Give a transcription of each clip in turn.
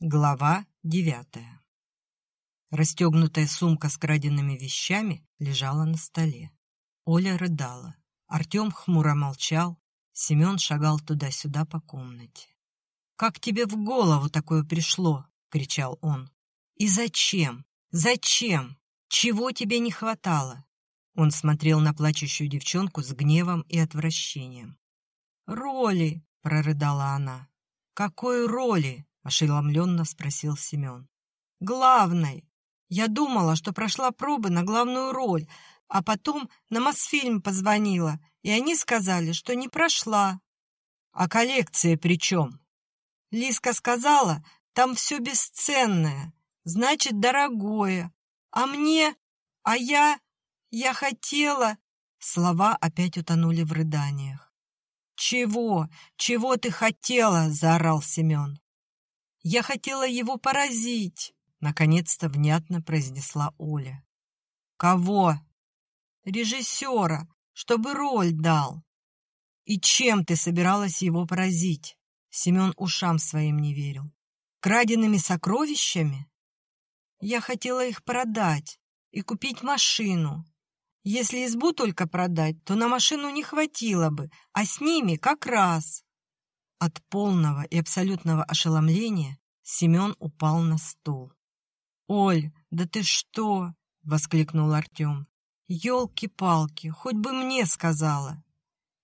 Глава девятая. Расстегнутая сумка с краденными вещами лежала на столе. Оля рыдала. Артем хмуро молчал. Семен шагал туда-сюда по комнате. «Как тебе в голову такое пришло?» — кричал он. «И зачем? Зачем? Чего тебе не хватало?» Он смотрел на плачущую девчонку с гневом и отвращением. «Роли!» — прорыдала она. «Какой роли?» Ошеломленно спросил Семен. «Главной. Я думала, что прошла пробы на главную роль, а потом на Мосфильм позвонила, и они сказали, что не прошла». «А коллекция при чем?» Лиска сказала, там все бесценное, значит, дорогое. А мне... А я... Я хотела... Слова опять утонули в рыданиях. «Чего? Чего ты хотела?» — заорал Семен. Я хотела его поразить, наконец-то внятно произнесла Оля. Кого? Режиссера, чтобы роль дал. И чем ты собиралась его поразить? Семен ушам своим не верил. Краденными сокровищами? Я хотела их продать и купить машину. Если избу только продать, то на машину не хватило бы, а с ними как раз. От полного и абсолютного ошеломления Семен упал на стул. «Оль, да ты что?» — воскликнул Артем. «Елки-палки, хоть бы мне сказала!»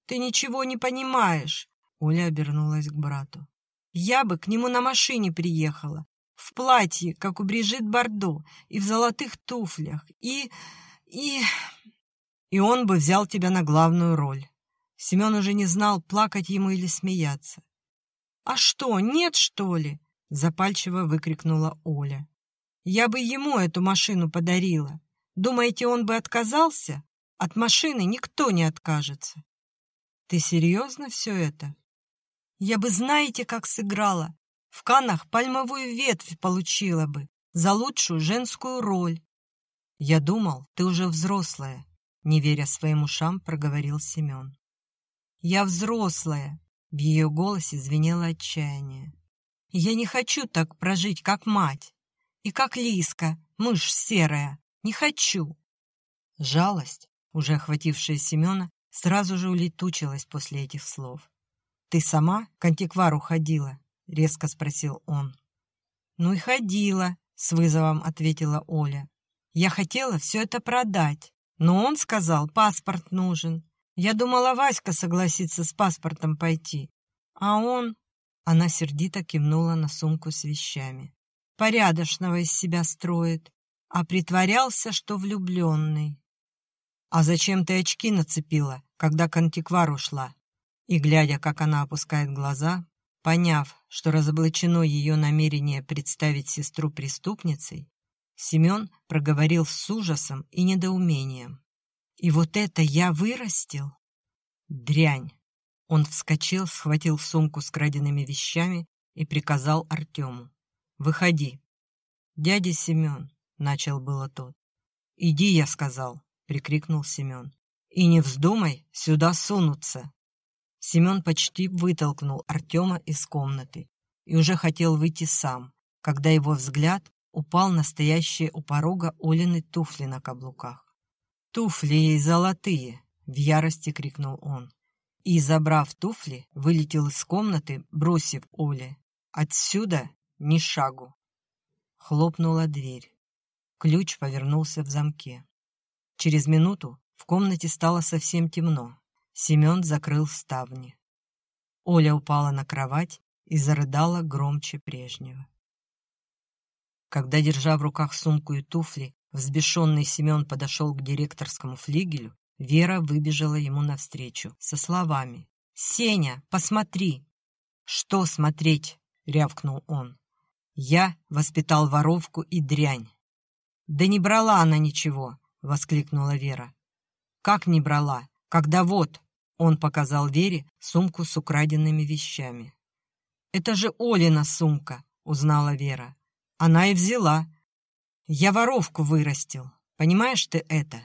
«Ты ничего не понимаешь!» — Оля обернулась к брату. «Я бы к нему на машине приехала, в платье, как у Брижит Бардо, и в золотых туфлях, и... и...» «И он бы взял тебя на главную роль. Семен уже не знал, плакать ему или смеяться. «А что, нет, что ли?» — запальчиво выкрикнула Оля. «Я бы ему эту машину подарила. Думаете, он бы отказался? От машины никто не откажется». «Ты серьезно все это?» «Я бы знаете, как сыграла. В Канах пальмовую ветвь получила бы за лучшую женскую роль». «Я думал, ты уже взрослая», — не веря своим ушам, проговорил Семен. «Я взрослая!» В ее голосе звенело отчаяние. «Я не хочу так прожить, как мать. И как Лиска, мышь серая. Не хочу!» Жалость, уже охватившая Семена, сразу же улетучилась после этих слов. «Ты сама к антиквару ходила?» — резко спросил он. «Ну и ходила», — с вызовом ответила Оля. «Я хотела все это продать, но он сказал, паспорт нужен. Я думала, Васька согласится с паспортом пойти. А он... Она сердито кивнула на сумку с вещами. Порядочного из себя строит, а притворялся, что влюбленный. «А зачем ты очки нацепила, когда к антиквару шла?» И, глядя, как она опускает глаза, поняв, что разоблачено ее намерение представить сестру преступницей, Семен проговорил с ужасом и недоумением. И вот это я вырастил? Дрянь. Он вскочил, схватил сумку с краденными вещами и приказал Артему. «Выходи». «Дядя Семен», — начал было тот. «Иди, я сказал», — прикрикнул Семен. «И не вздумай сюда сунуться». Семен почти вытолкнул Артема из комнаты и уже хотел выйти сам, когда его взгляд упал на стоящие у порога Олины туфли на каблуках. «Туфли золотые!» — в ярости крикнул он. И, забрав туфли, вылетел из комнаты, бросив Оле. «Отсюда ни шагу!» Хлопнула дверь. Ключ повернулся в замке. Через минуту в комнате стало совсем темно. Семен закрыл ставни. Оля упала на кровать и зарыдала громче прежнего. Когда, держа в руках сумку и туфли, Взбешенный Семен подошел к директорскому флигелю, Вера выбежала ему навстречу со словами «Сеня, посмотри!» «Что смотреть?» — рявкнул он. «Я воспитал воровку и дрянь». «Да не брала она ничего!» — воскликнула Вера. «Как не брала? Когда вот...» — он показал Вере сумку с украденными вещами. «Это же Олина сумка!» — узнала Вера. «Она и взяла, я воровку вырастил, понимаешь ты это?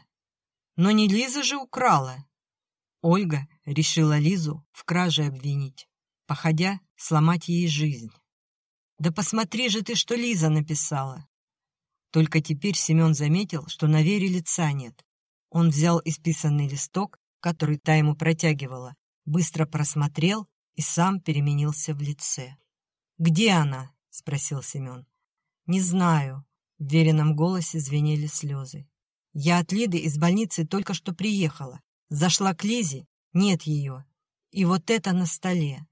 Но не Лиза же украла. Ольга решила Лизу в краже обвинить, походя сломать ей жизнь. Да посмотри же ты, что Лиза написала!» Только теперь Семен заметил, что на Вере лица нет. Он взял исписанный листок, который та ему протягивала, быстро просмотрел и сам переменился в лице. «Где она?» — спросил Семен. «Не знаю», — в веренном голосе звенели слезы. «Я от Лиды из больницы только что приехала. Зашла к Лизе, нет ее. И вот это на столе».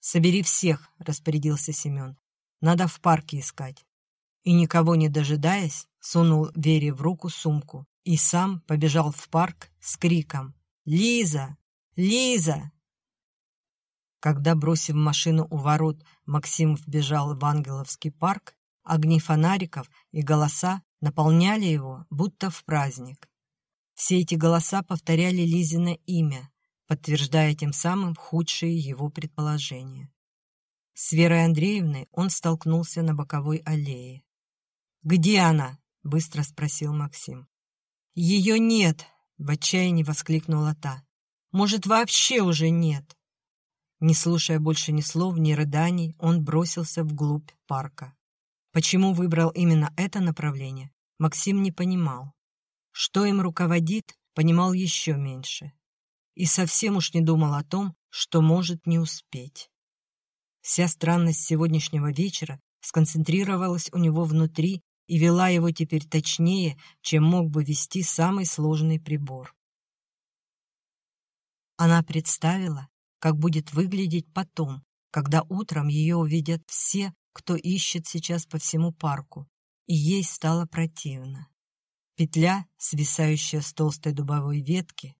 «Собери всех», — распорядился Семен. «Надо в парке искать». И, никого не дожидаясь, сунул Вере в руку сумку и сам побежал в парк с криком «Лиза! Лиза!». Когда, бросив машину у ворот, Максим вбежал в Ангеловский парк, огни фонариков и голоса наполняли его, будто в праздник. Все эти голоса повторяли Лизино имя, подтверждая тем самым худшие его предположения. С Верой Андреевной он столкнулся на боковой аллее. «Где она?» — быстро спросил Максим. «Ее нет!» — в отчаянии воскликнула та. «Может, вообще уже нет?» Не слушая больше ни слов, ни рыданий, он бросился вглубь парка. Почему выбрал именно это направление, Максим не понимал. Что им руководит, понимал еще меньше. И совсем уж не думал о том, что может не успеть. Вся странность сегодняшнего вечера сконцентрировалась у него внутри и вела его теперь точнее, чем мог бы вести самый сложный прибор. Она представила, как будет выглядеть потом, когда утром ее увидят все, кто ищет сейчас по всему парку, и ей стало противно. Петля, свисающая с толстой дубовой ветки,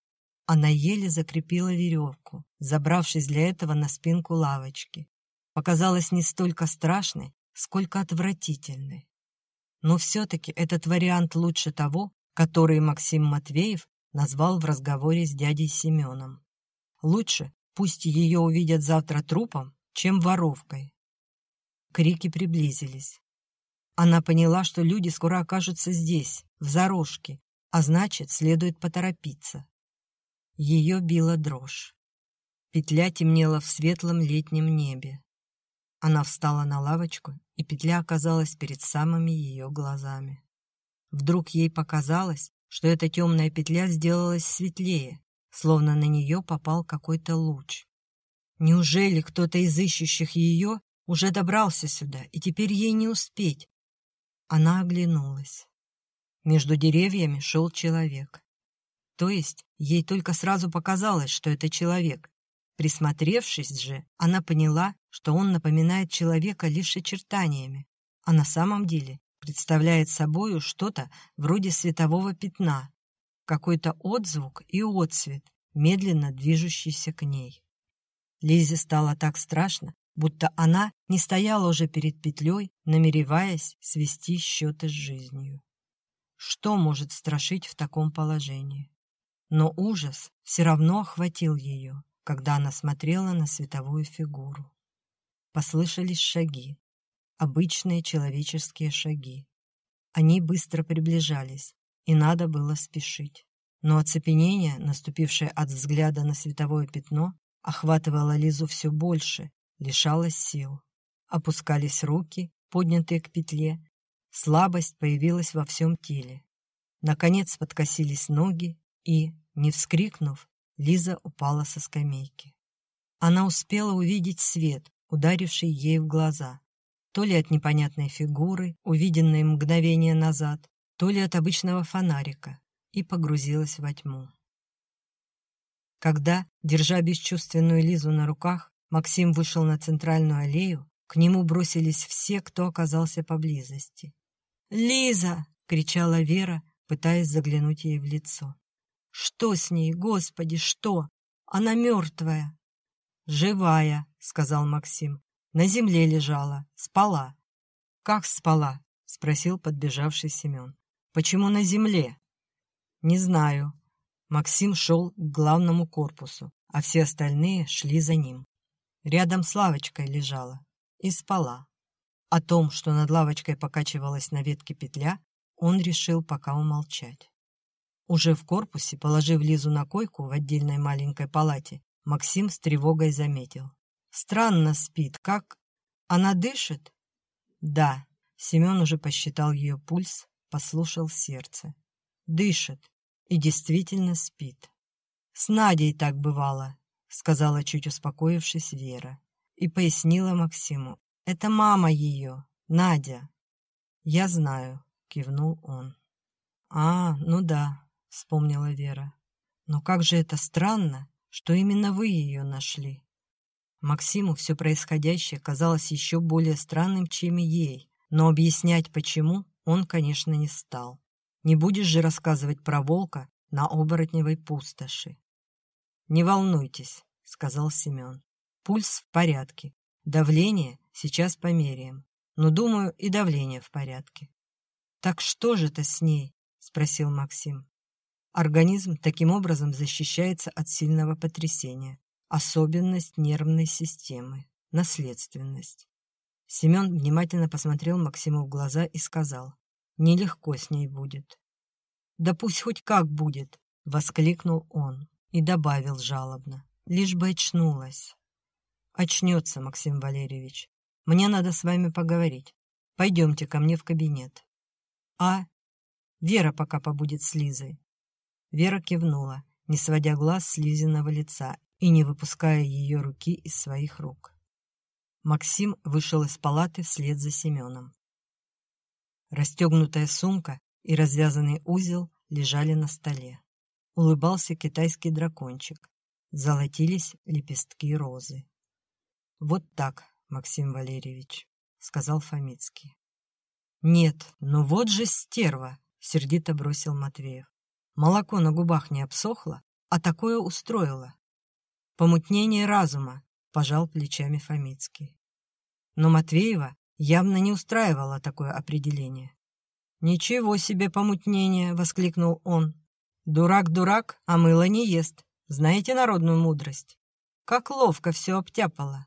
она еле закрепила веревку, забравшись для этого на спинку лавочки. Показалась не столько страшной, сколько отвратительной. Но все-таки этот вариант лучше того, который Максим Матвеев назвал в разговоре с дядей Семеном. Лучше, Пусть ее увидят завтра трупом, чем воровкой. Крики приблизились. Она поняла, что люди скоро окажутся здесь, в зарожке, а значит, следует поторопиться. Ее била дрожь. Петля темнела в светлом летнем небе. Она встала на лавочку, и петля оказалась перед самыми ее глазами. Вдруг ей показалось, что эта темная петля сделалась светлее, словно на нее попал какой-то луч. Неужели кто-то из ищущих ее уже добрался сюда, и теперь ей не успеть? Она оглянулась. Между деревьями шел человек. То есть ей только сразу показалось, что это человек. Присмотревшись же, она поняла, что он напоминает человека лишь очертаниями, а на самом деле представляет собою что-то вроде светового пятна, какой-то отзвук и отсвет, медленно движущийся к ней. Лизе стало так страшно, будто она не стояла уже перед петлей, намереваясь свести счеты с жизнью. Что может страшить в таком положении? Но ужас все равно охватил ее, когда она смотрела на световую фигуру. Послышались шаги, обычные человеческие шаги. Они быстро приближались, и надо было спешить. Но оцепенение, наступившее от взгляда на световое пятно, охватывало Лизу все больше, лишало сил. Опускались руки, поднятые к петле, слабость появилась во всем теле. Наконец подкосились ноги, и, не вскрикнув, Лиза упала со скамейки. Она успела увидеть свет, ударивший ей в глаза, то ли от непонятной фигуры, увиденной мгновение назад, то ли от обычного фонарика, и погрузилась во тьму. Когда, держа бесчувственную Лизу на руках, Максим вышел на центральную аллею, к нему бросились все, кто оказался поблизости. «Лиза!» — кричала Вера, пытаясь заглянуть ей в лицо. «Что с ней, Господи, что? Она мертвая!» «Живая!» — сказал Максим. «На земле лежала, спала». «Как спала?» — спросил подбежавший Семен. Почему на земле? Не знаю. Максим шел к главному корпусу, а все остальные шли за ним. Рядом с лавочкой лежала и спала. О том, что над лавочкой покачивалась на ветке петля, он решил пока умолчать. Уже в корпусе, положив Лизу на койку в отдельной маленькой палате, Максим с тревогой заметил. Странно спит, как... Она дышит? Да, Семен уже посчитал ее пульс, послушал сердце. Дышит и действительно спит. С Надей так бывало, сказала чуть успокоившись Вера. И пояснила Максиму. Это мама ее, Надя. Я знаю, кивнул он. А, ну да, вспомнила Вера. Но как же это странно, что именно вы ее нашли. Максиму все происходящее казалось еще более странным, чем ей, но объяснять почему он, конечно, не стал. Не будешь же рассказывать про волка на оборотневой пустоши. «Не волнуйтесь», — сказал Семен. «Пульс в порядке. Давление сейчас померяем. Но, думаю, и давление в порядке». «Так что же это с ней?» — спросил Максим. Организм таким образом защищается от сильного потрясения. Особенность нервной системы. Наследственность. Семен внимательно посмотрел Максиму в глаза и сказал, «Нелегко с ней будет». «Да пусть хоть как будет!» — воскликнул он и добавил жалобно, «Лишь бы очнулась». «Очнется, Максим Валерьевич. Мне надо с вами поговорить. Пойдемте ко мне в кабинет». «А?» «Вера пока побудет с Лизой. Вера кивнула, не сводя глаз с Лизиного лица и не выпуская ее руки из своих рук. Максим вышел из палаты вслед за Семеном. Расстегнутая сумка и развязанный узел лежали на столе. Улыбался китайский дракончик. Золотились лепестки розы. «Вот так, Максим Валерьевич», — сказал Фомицкий. «Нет, ну вот же стерва!» — сердито бросил Матвеев. Молоко на губах не обсохло, а такое устроило. Помутнение разума, пожал плечами Фомицкий. Но Матвеева явно не устраивало такое определение. «Ничего себе помутнение!» — воскликнул он. «Дурак дурак, а мыло не ест. Знаете народную мудрость? Как ловко все обтяпало.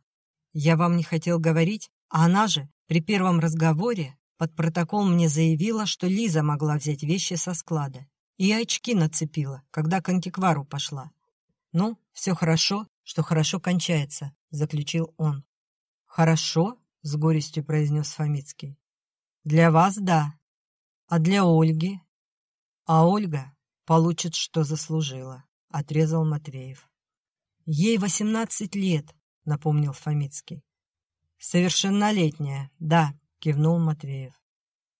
Я вам не хотел говорить, а она же при первом разговоре под протокол мне заявила, что Лиза могла взять вещи со склада. И очки нацепила, когда к антиквару пошла. «Ну, все хорошо, что хорошо кончается», — заключил он. «Хорошо?» — с горестью произнес Фомицкий. «Для вас — да. А для Ольги?» «А Ольга получит, что заслужила», — отрезал Матвеев. «Ей восемнадцать лет», — напомнил Фомицкий. «Совершеннолетняя, да», — кивнул Матвеев.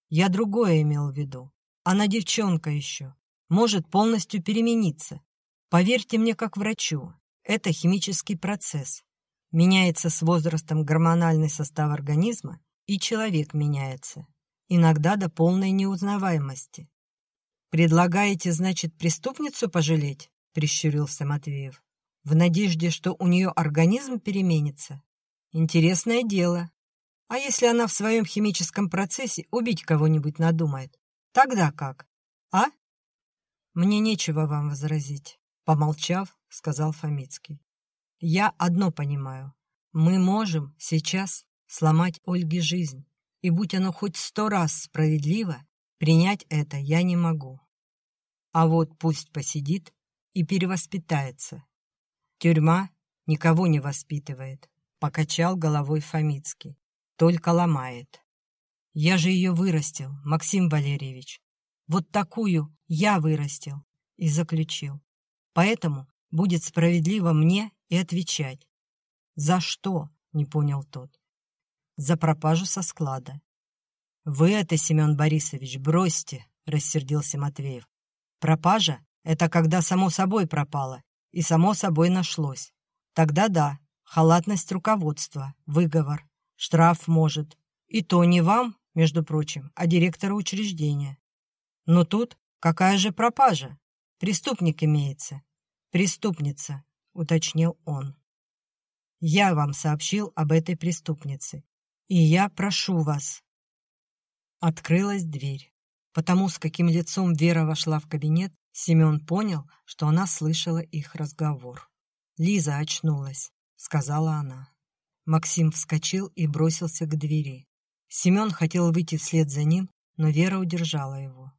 «Я другое имел в виду. Она девчонка еще может полностью перемениться. Поверьте мне как врачу, это химический процесс. Меняется с возрастом гормональный состав организма, и человек меняется, иногда до полной неузнаваемости. «Предлагаете, значит, преступницу пожалеть?» – прищурился Матвеев. «В надежде, что у нее организм переменится? Интересное дело. А если она в своем химическом процессе убить кого-нибудь надумает? Тогда как? А?» «Мне нечего вам возразить», — помолчав, сказал Фомицкий. «Я одно понимаю. Мы можем сейчас сломать Ольге жизнь, и будь оно хоть сто раз справедливо, принять это я не могу. А вот пусть посидит и перевоспитается. Тюрьма никого не воспитывает», — покачал головой Фомицкий. «Только ломает. Я же ее вырастил, Максим Валерьевич. Вот такую я вырастил и заключил. Поэтому будет справедливо мне и отвечать. За что? Не понял тот. За пропажу со склада. Вы это, Семен Борисович, бросьте, рассердился Матвеев. Пропажа — это когда само собой пропало и само собой нашлось. Тогда да, халатность руководства, выговор, штраф может. И то не вам, между прочим, а директору учреждения. Но тут какая же пропажа? Преступник имеется. Преступница, уточнил он. Я вам сообщил об этой преступнице. И я прошу вас. Открылась дверь. Потому с каким лицом Вера вошла в кабинет, Семен понял, что она слышала их разговор. «Лиза очнулась», — сказала она. Максим вскочил и бросился к двери. Семен хотел выйти вслед за ним, но Вера удержала его.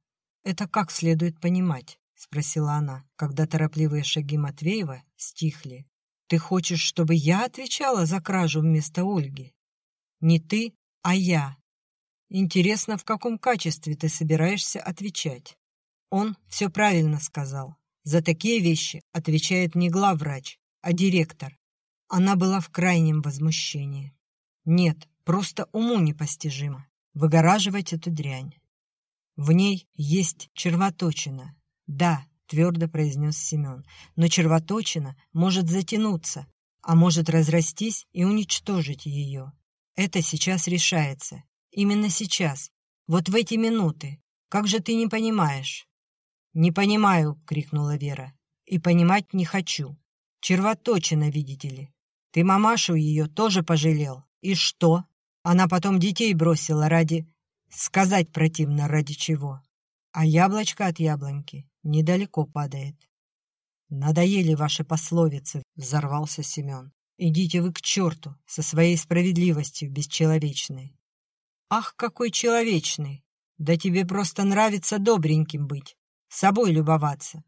«Это как следует понимать?» — спросила она, когда торопливые шаги Матвеева стихли. «Ты хочешь, чтобы я отвечала за кражу вместо Ольги?» «Не ты, а я», Интересно, в каком качестве ты собираешься отвечать? Он все правильно сказал. За такие вещи отвечает не главврач, а директор. Она была в крайнем возмущении. Нет, просто уму непостижимо. Выгораживать эту дрянь. В ней есть червоточина. Да, твердо произнес Семен, но червоточина может затянуться, а может разрастись и уничтожить ее. Это сейчас решается. Именно сейчас. Вот в эти минуты. Как же ты не понимаешь? «Не понимаю!» — крикнула Вера. «И понимать не хочу. Червоточина, видите ли. Ты мамашу ее тоже пожалел. И что? Она потом детей бросила ради... Сказать противно ради чего. А яблочко от яблоньки недалеко падает. «Надоели ваши пословицы», — взорвался Семен. «Идите вы к черту со своей справедливостью бесчеловечной». «Ах, какой человечный! Да тебе просто нравится добреньким быть, собой любоваться.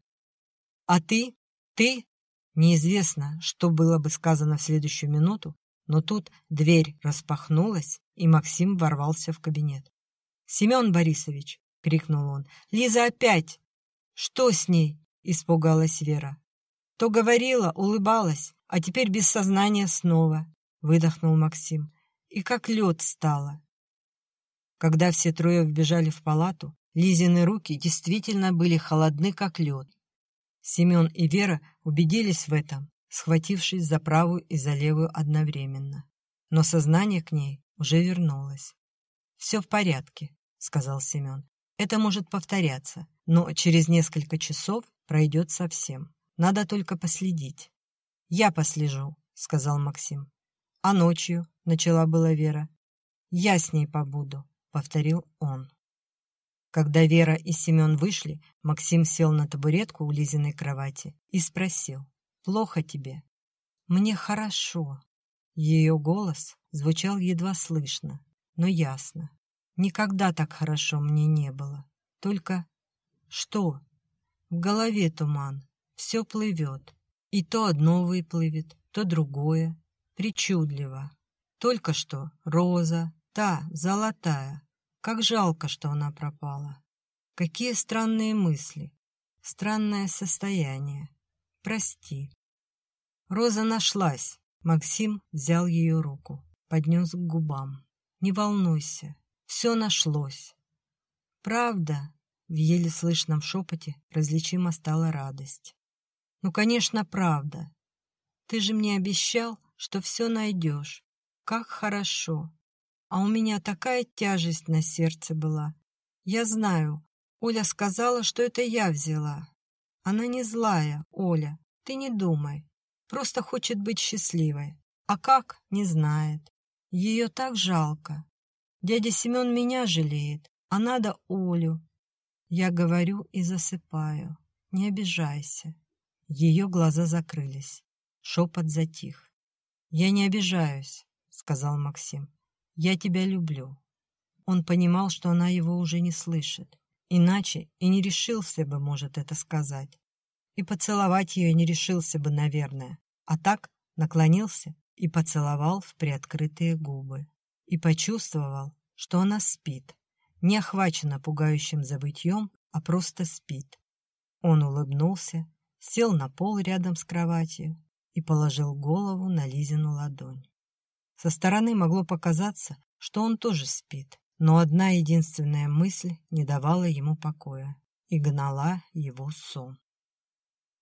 А ты? Ты? Неизвестно, что было бы сказано в следующую минуту, но тут дверь распахнулась, и Максим ворвался в кабинет. «Семен Борисович!» — крикнул он. «Лиза опять!» «Что с ней?» — испугалась Вера. «То говорила, улыбалась, а теперь без сознания снова», — выдохнул Максим. «И как лед стало». Когда все трое вбежали в палату, Лизины руки действительно были холодны, как лед. Семен и Вера убедились в этом, схватившись за правую и за левую одновременно. Но сознание к ней уже вернулось. «Все в порядке», — сказал Семен. «Это может повторяться, но через несколько часов пройдет совсем. Надо только последить». «Я послежу», — сказал Максим. «А ночью?» — начала была Вера. «Я с ней побуду», — повторил он. Когда Вера и Семен вышли, Максим сел на табуретку у Лизиной кровати и спросил, «Плохо тебе?» «Мне хорошо». Ее голос звучал едва слышно, но ясно. «Никогда так хорошо мне не было. Только...» «Что?» «В голове туман. Все плывет. И то одно выплывет, то другое. Причудливо. Только что роза, та, золотая, как жалко, что она пропала. Какие странные мысли. Странное состояние. Прости. Роза нашлась. Максим взял ее руку, поднес к губам. Не волнуйся, все нашлось. Правда? В еле слышном шепоте различима стала радость. Ну, конечно, правда. Ты же мне обещал, что все найдешь. Как хорошо а у меня такая тяжесть на сердце была. Я знаю, Оля сказала, что это я взяла. Она не злая, Оля, ты не думай. Просто хочет быть счастливой. А как, не знает. Ее так жалко. Дядя Семен меня жалеет, а надо Олю. Я говорю и засыпаю. Не обижайся. Ее глаза закрылись. Шепот затих. «Я не обижаюсь», — сказал Максим. «Я тебя люблю». Он понимал, что она его уже не слышит. Иначе и не решился бы, может, это сказать. И поцеловать ее не решился бы, наверное. А так наклонился и поцеловал в приоткрытые губы. И почувствовал, что она спит, не охвачена пугающим забытьем, а просто спит. Он улыбнулся, сел на пол рядом с кроватью и положил голову на Лизину ладонь. Со стороны могло показаться, что он тоже спит, но одна единственная мысль не давала ему покоя и гнала его сон.